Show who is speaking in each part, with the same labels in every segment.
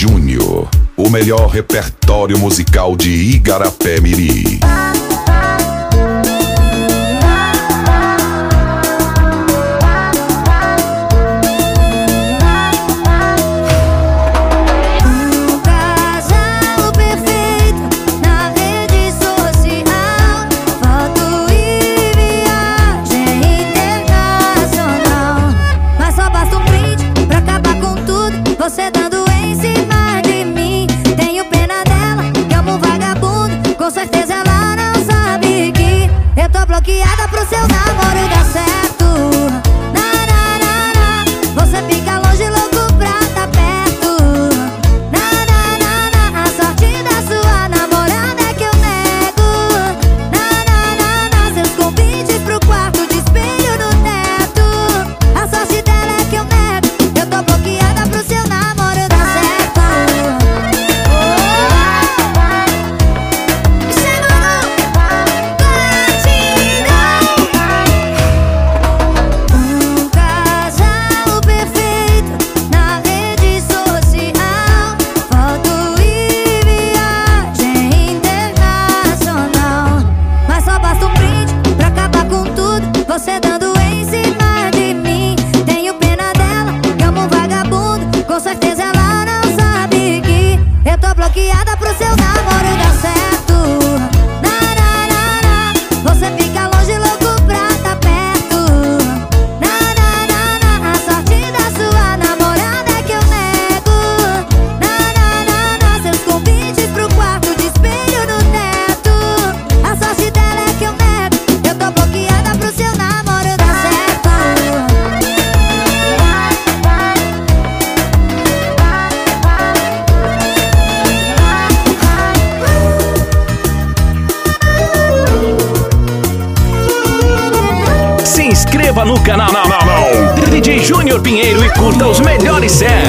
Speaker 1: Júnior, o melhor repertório musical de Igarapé Miri.
Speaker 2: Última vez que eu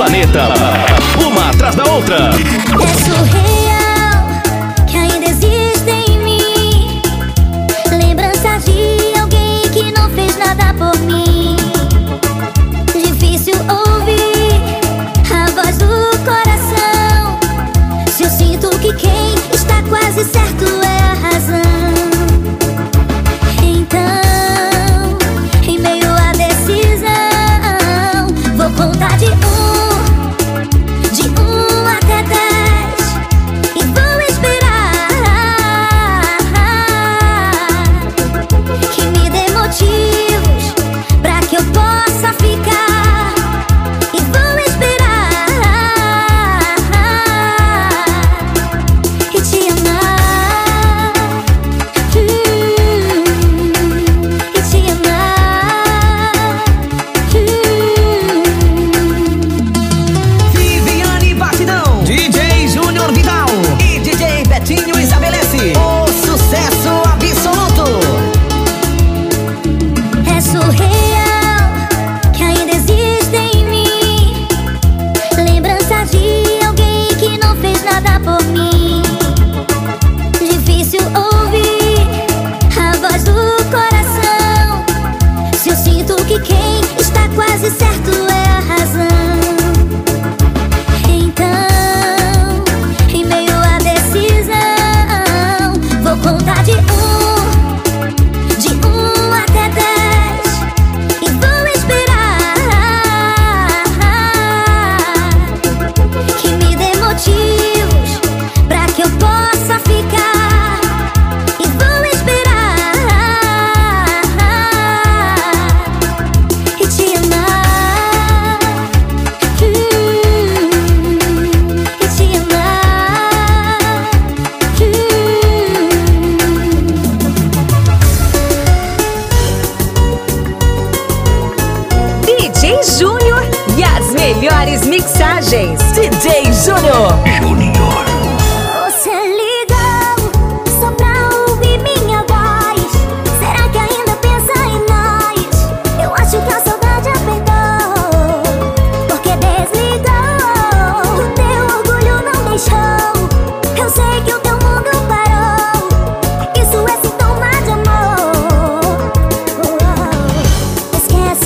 Speaker 1: planeta. Uma atrás da outra.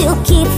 Speaker 3: O
Speaker 4: que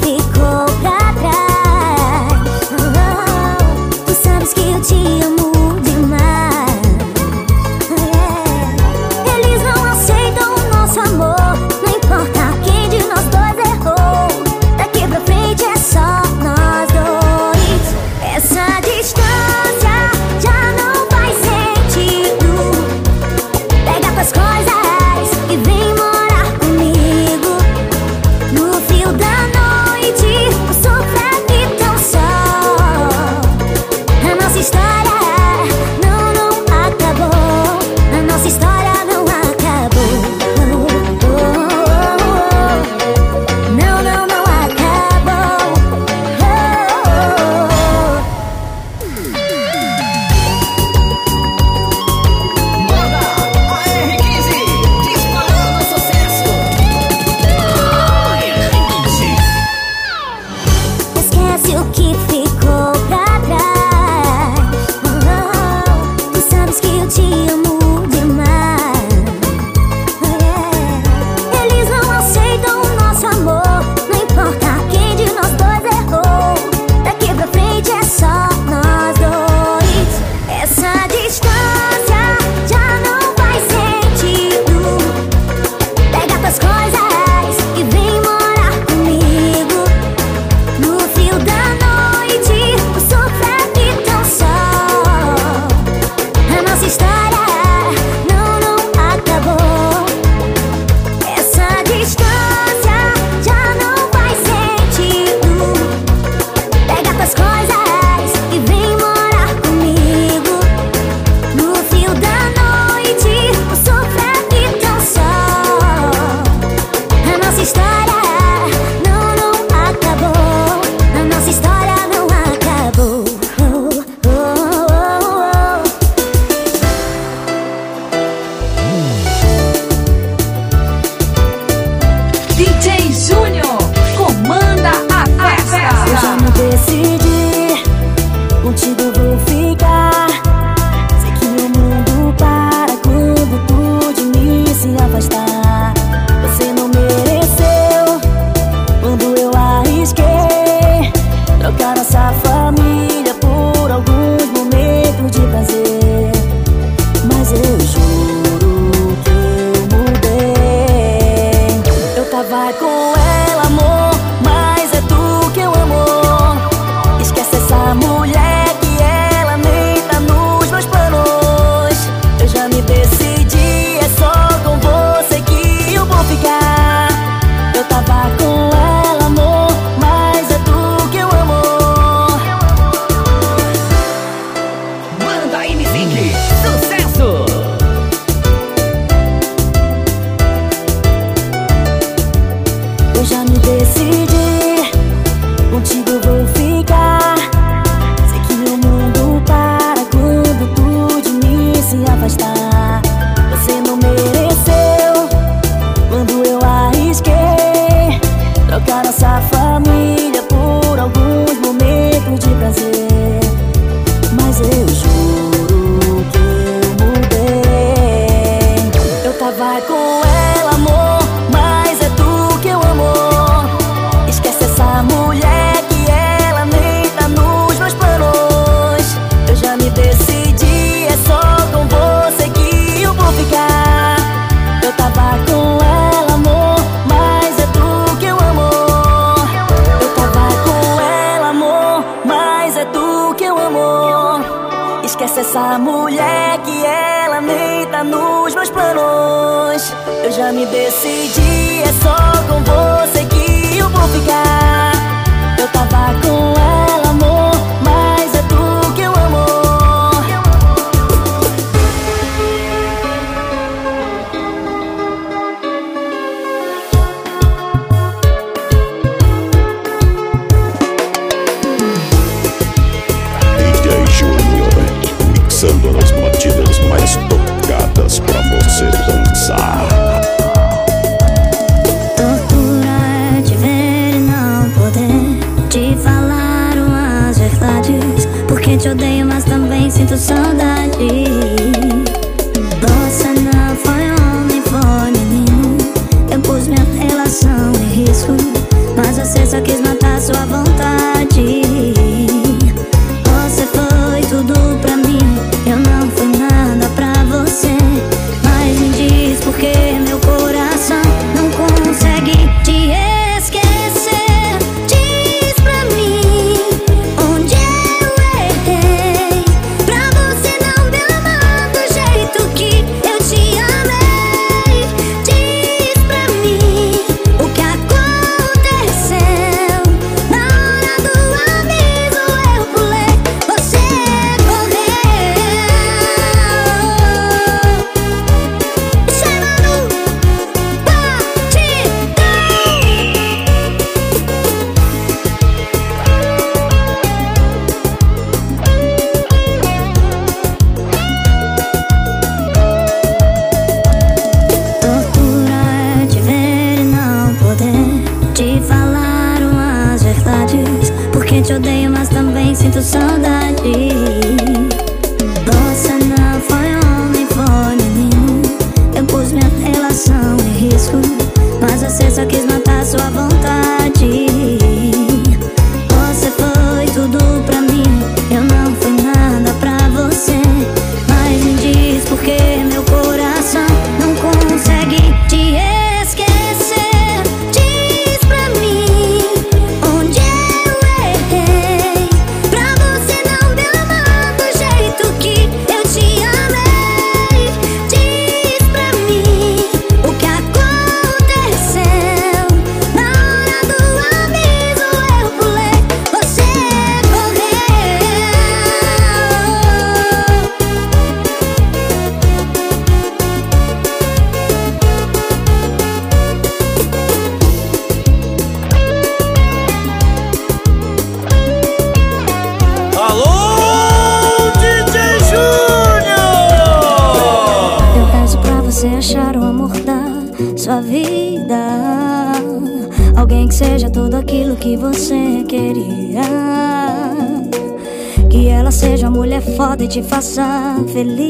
Speaker 4: e te
Speaker 1: faça feliz.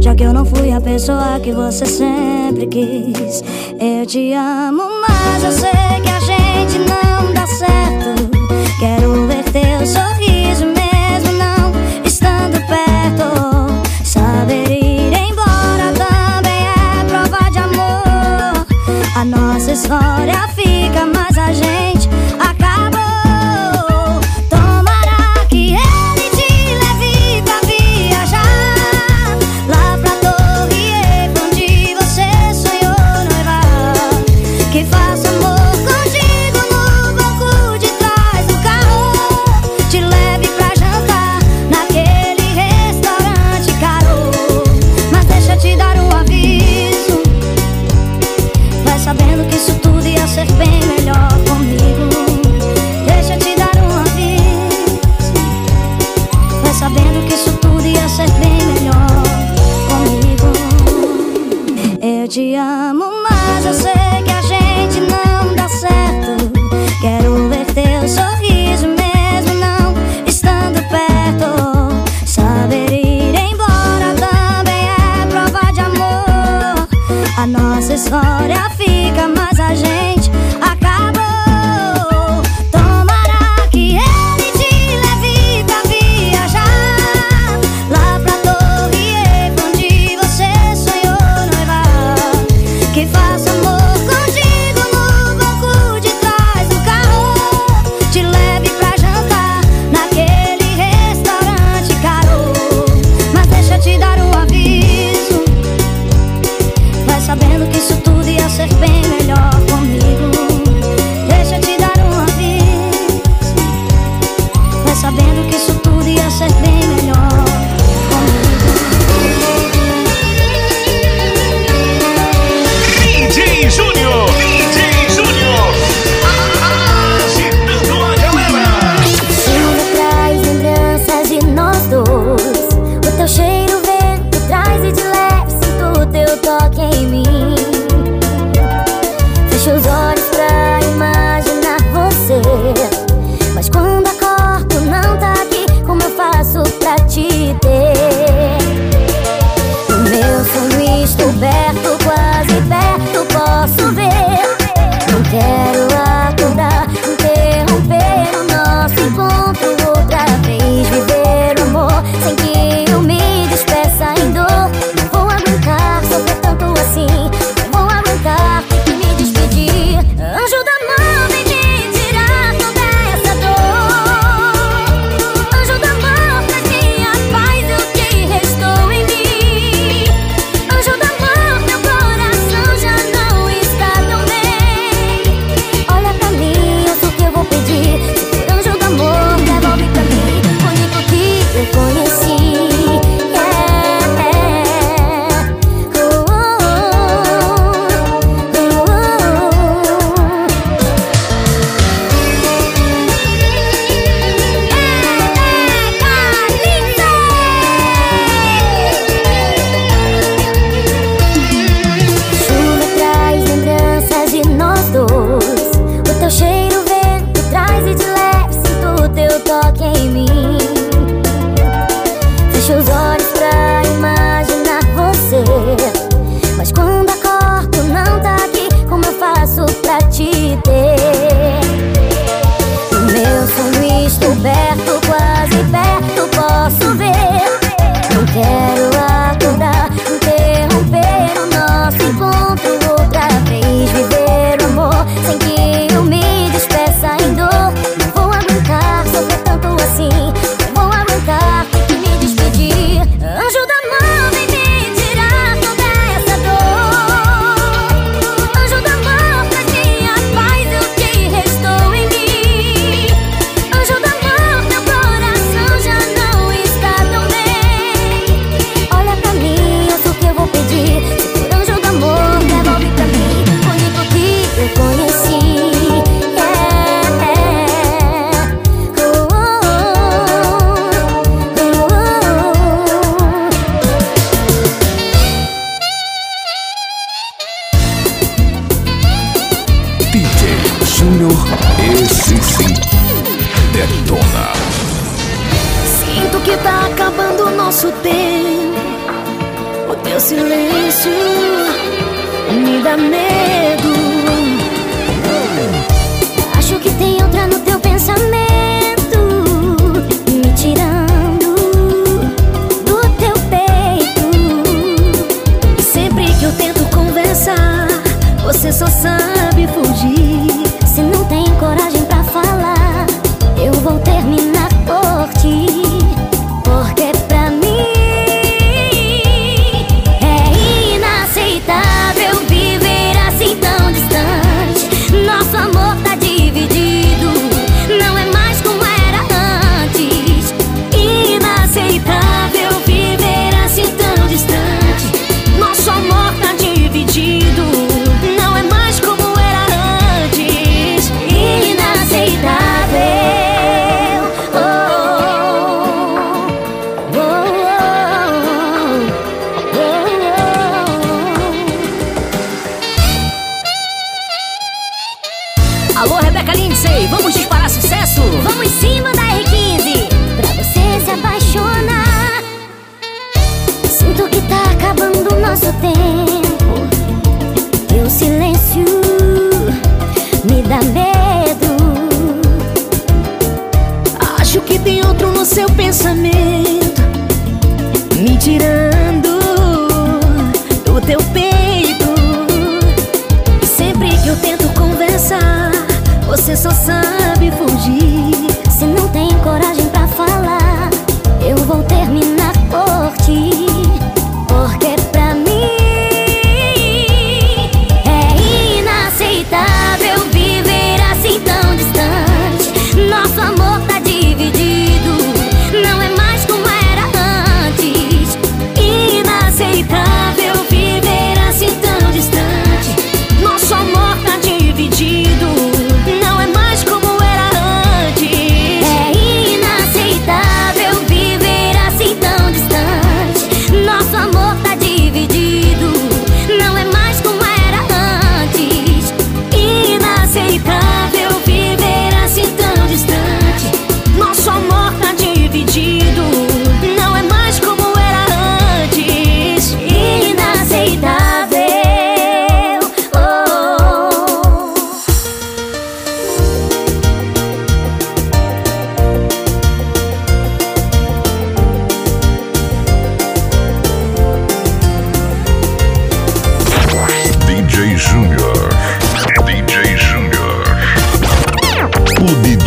Speaker 1: Já que eu não fui a pessoa que você sempre quis, eu te amo, mas eu sei que a gente não dá certo. Quero ver teu sorriso mesmo não estando perto. Saber ir embora também é prova de amor. A nossa história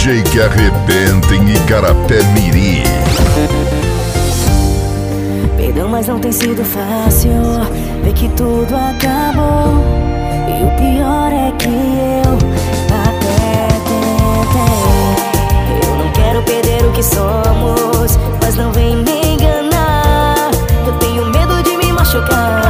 Speaker 1: Que
Speaker 5: arrebenta em Igarapé Miri.
Speaker 4: Perdão, mas não tem sido fácil ver que tudo acabou. E o pior é que eu até tentei. Eu não quero perder o que somos, mas não vem me enganar. Eu tenho medo de me machucar.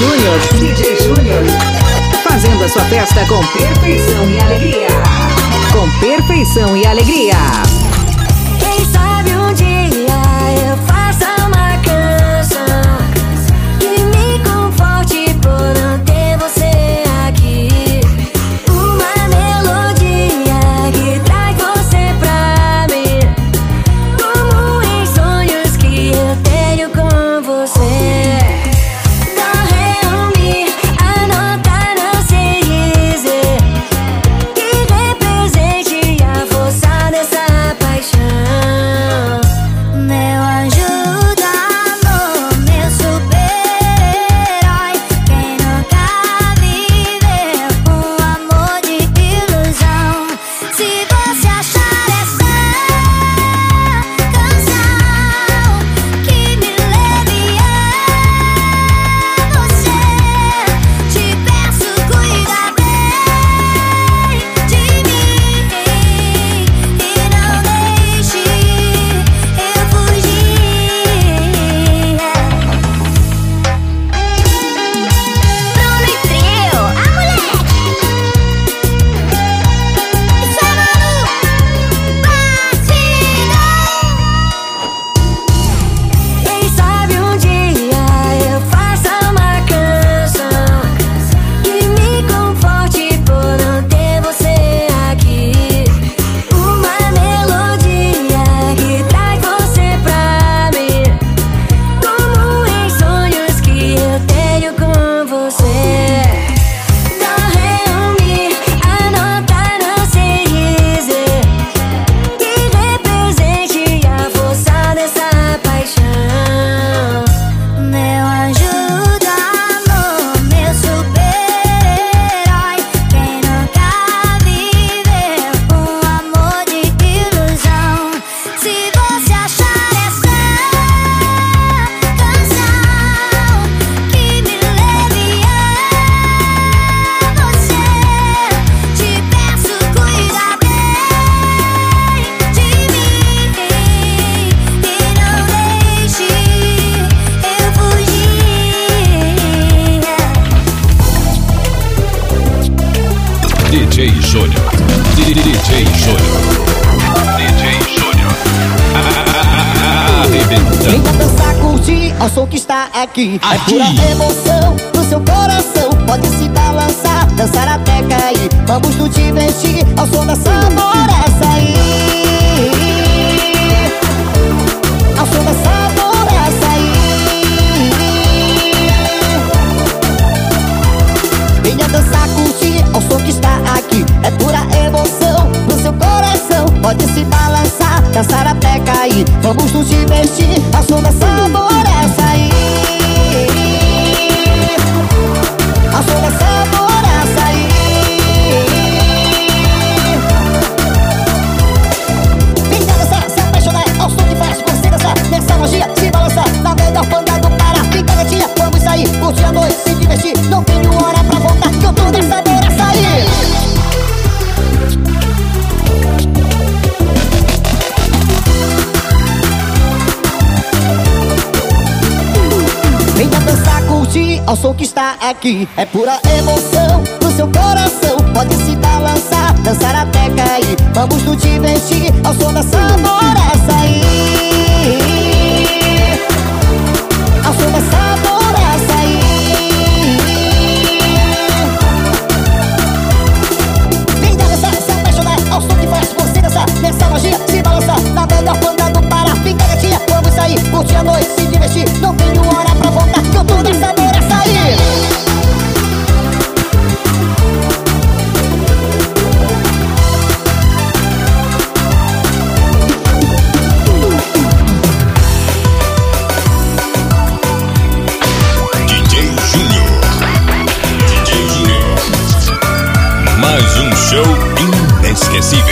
Speaker 6: Júnior. DJ Júnior. Fazendo a sua festa com perfeição e alegria. Com perfeição e alegria.
Speaker 7: aquí. Aquí. aqui.
Speaker 8: É pura emoção no seu coração. Pode se balançar, dançar até cair. Vamos nos divertir ao som da sabora sair. Ao som da sabora sair. Vem dançar, se apaixonar ao som que faz você dançar. Nessa magia se balançar na melhor banda do Pará. Fica quietinha, vamos sair, curtir a noite, se divertir. Não tenho hora pra voltar, que eu tô
Speaker 9: dançando
Speaker 10: sigue.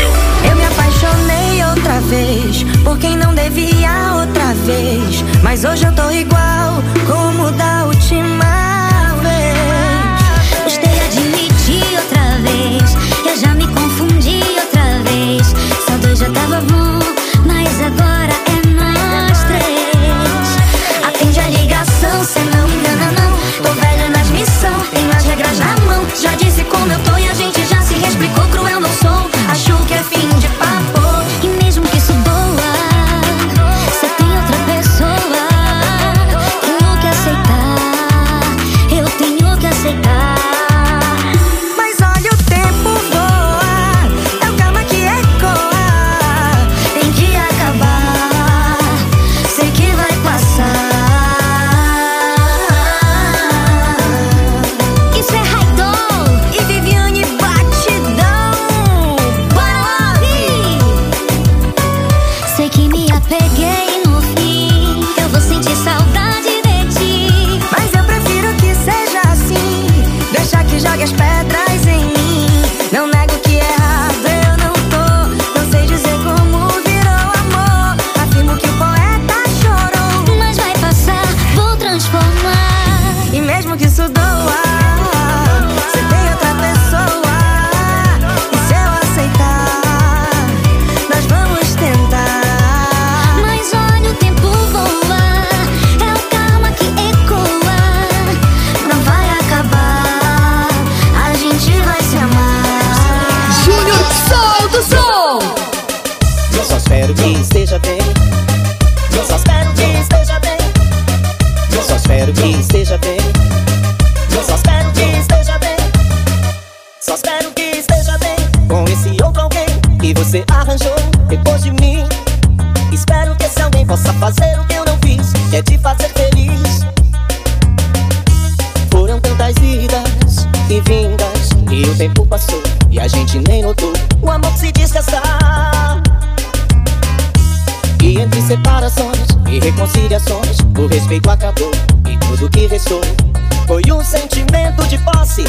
Speaker 10: humilhações, o
Speaker 8: respeito acabou e tudo que restou foi um sentimento de posse.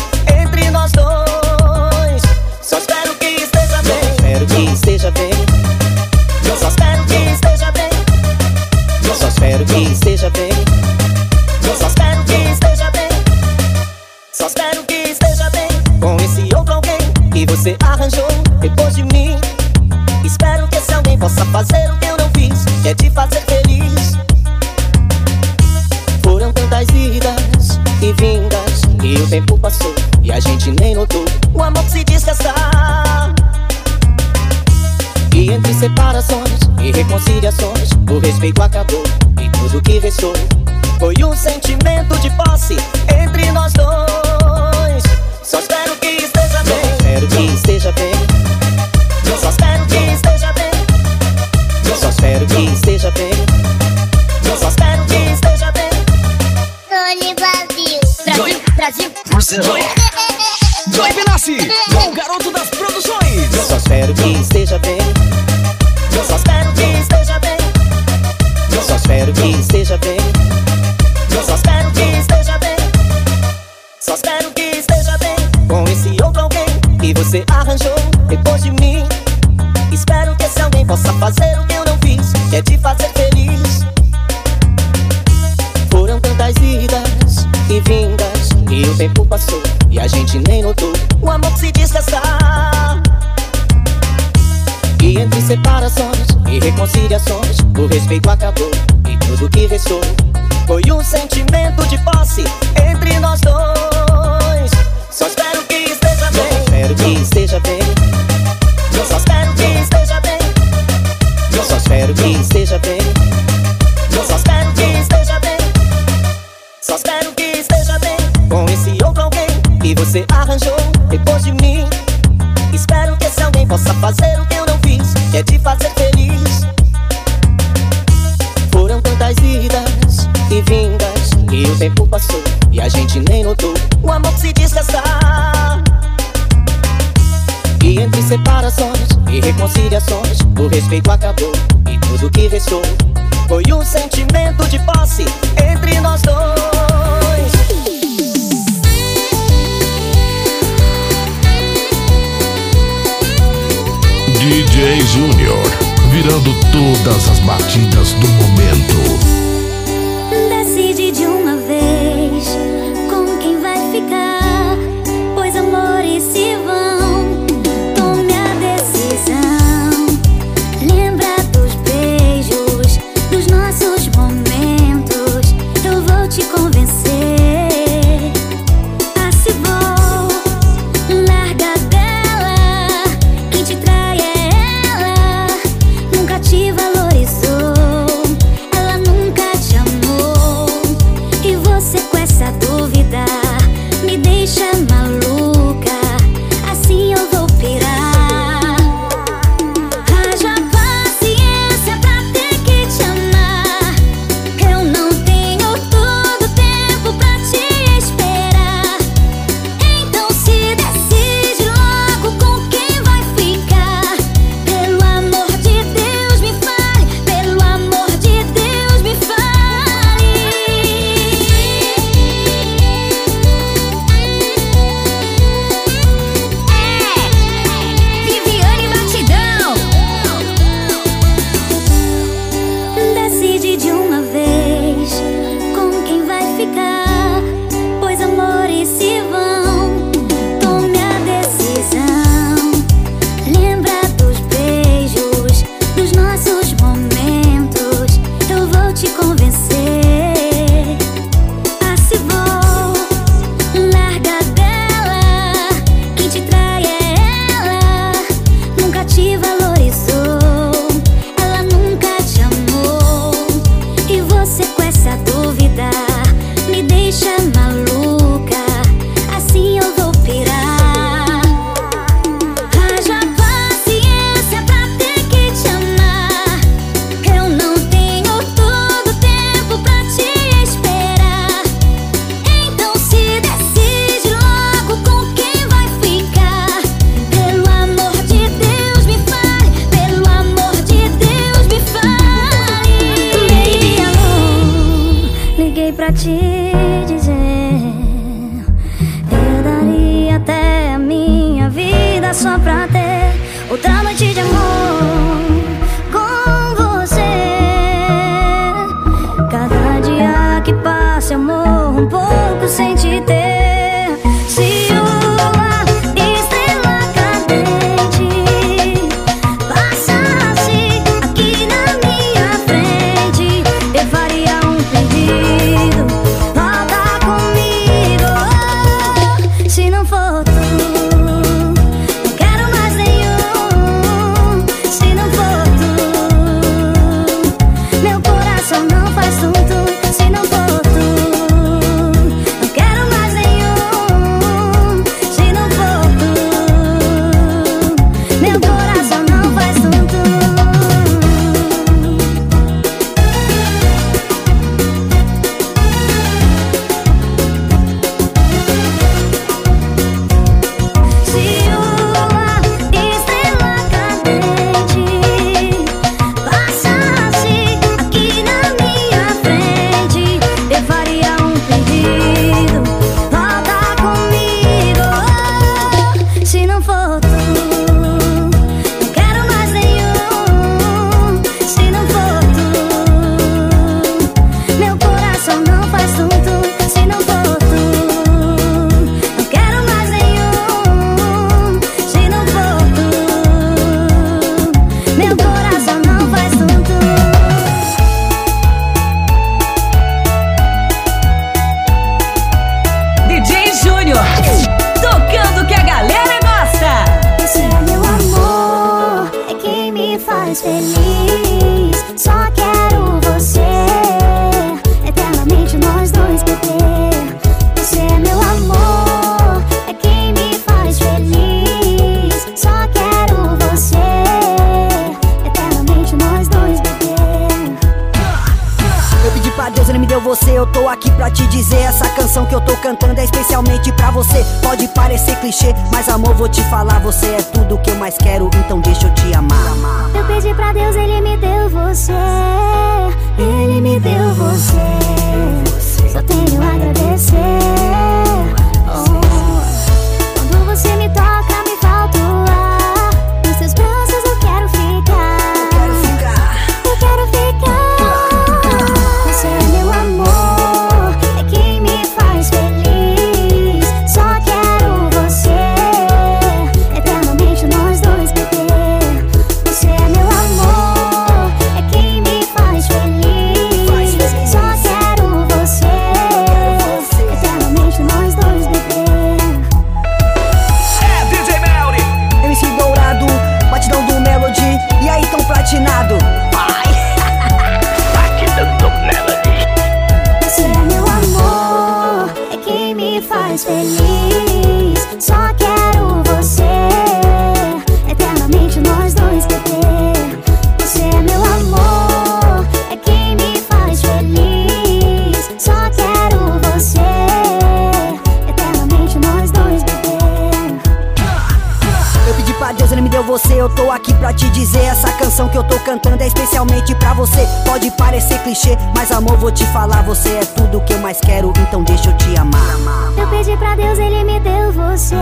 Speaker 11: Pode parecer clichê, mas amor, vou te falar, você é tudo que eu mais quero, então deixa eu te amar.
Speaker 2: Eu pedi pra Deus, ele me deu você.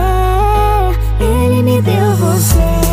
Speaker 2: Ele me deu você.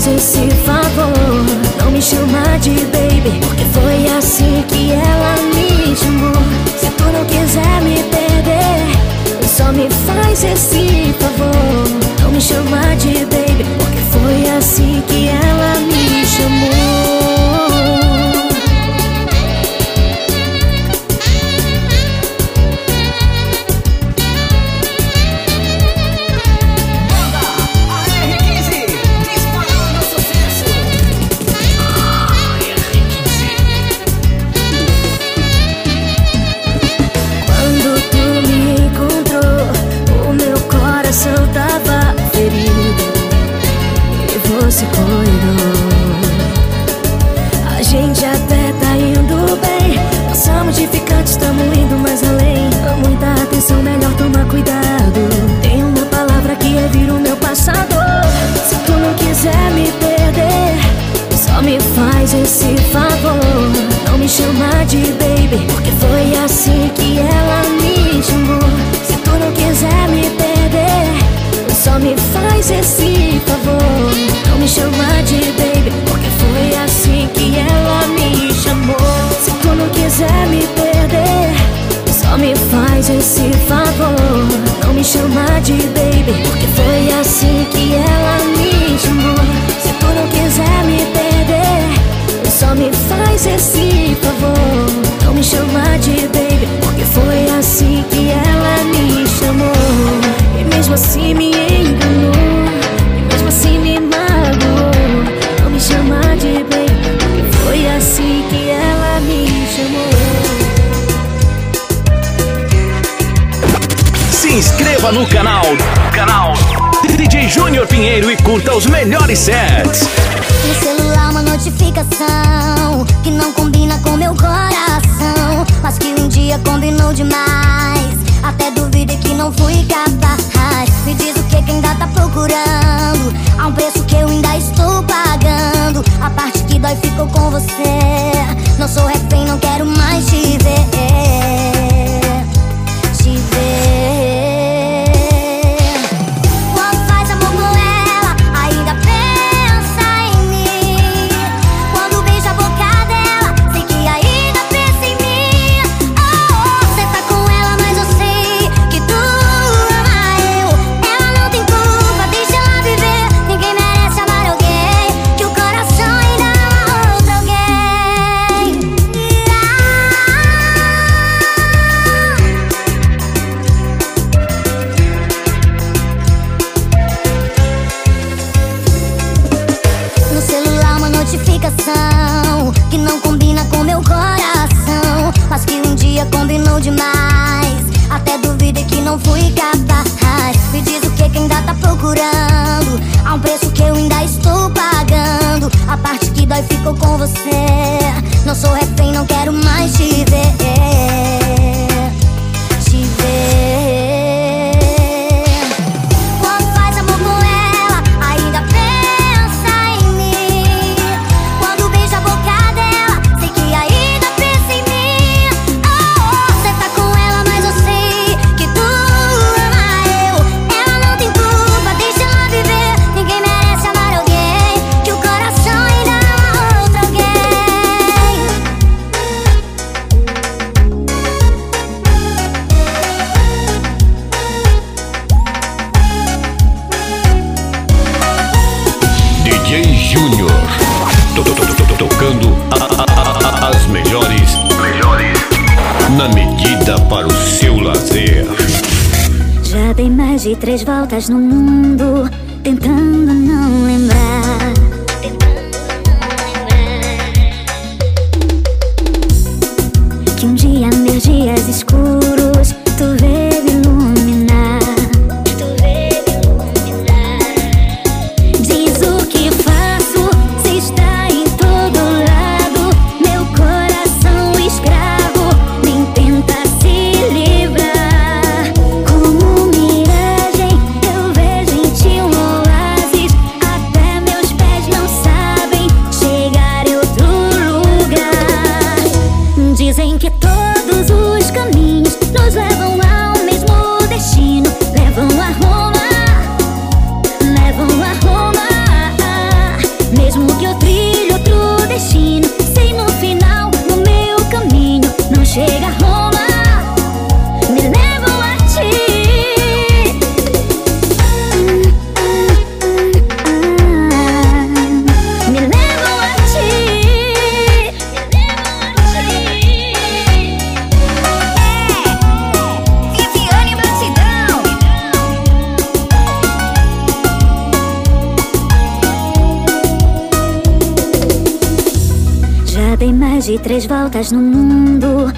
Speaker 2: faz
Speaker 6: esse favor. Não me chama de baby Porque foi assim que ela me chamou. Se tu não quiser me perder Só me faz esse favor. Não me chama de baby.
Speaker 12: inscreva no canal, canal DJ Júnior Pinheiro e curta os melhores sets.
Speaker 2: No celular uma notificação que não combina com meu coração, mas que um dia combinou demais. Até duvidei que não fui capaz. Me diz o que que ainda tá procurando, a
Speaker 4: um preço que eu ainda estou pagando. A parte que dói ficou com você. Não sou refém, não quero mais te ver. De três voltas no mundo,